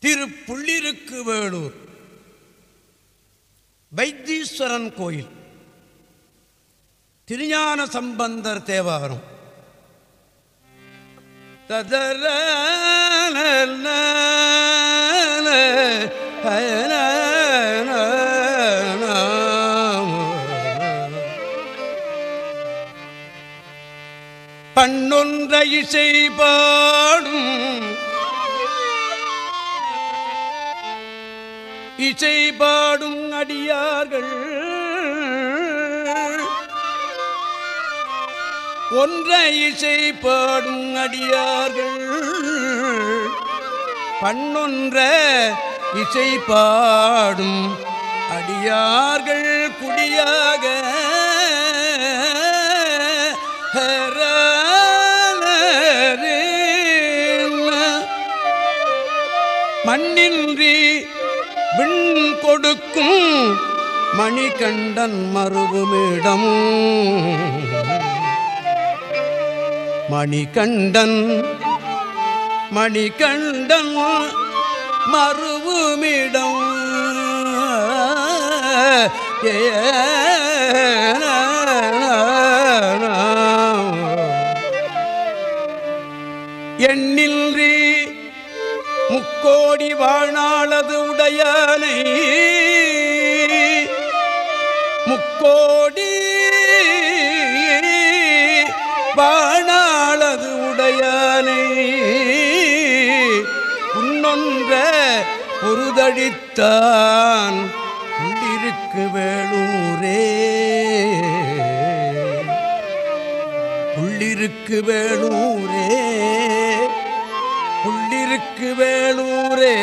திரு புள்ளிருக்கு வேலூர் வைத்தீஸ்வரன் கோயில். திருஞான சம்பந்தர் தேவாரம். ததர பண்ணொன்றை செய்பாடும் இசை பாடும் அடியார்கள். ஒன்றை இசை பாடும் அடியார்கள். பண்ணொன்ற இசை பாடும் அடியார்கள் குடியாக. மண்ணின்றி விண் கொடுக்கும் மணிகண்டன் மருவுமிடம் மணிகண்டன் மணிகண்டன் மருவுமிடம் மறுவுமிடம் எண்ணின்றி முக்கோடி வாழ்நாளது உடையானை. முக்கோடி வாணாளது உடையானை. உன்னொன்ற பொருதழித்தான் உள்ளிருக்கு வேளூரே உள்ளிருக்கு வேளூரே எனக்கு வேலூரே